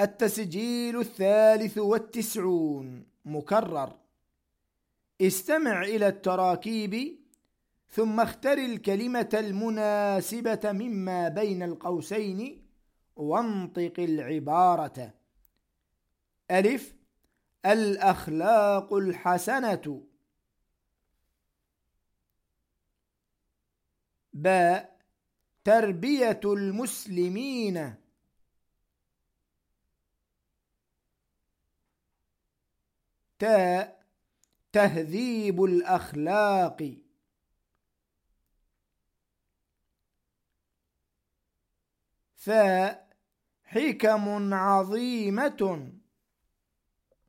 التسجيل الثالث والتسعون. مكرر. استمع إلى التراكيب ثم اختر الكلمة المناسبة مما بين القوسين وانطق العبارة. ألف. الأخلاق الحسنة. باء. تربية المسلمين. تاء تهذيب الأخلاق. ثاء حكم عظيمة.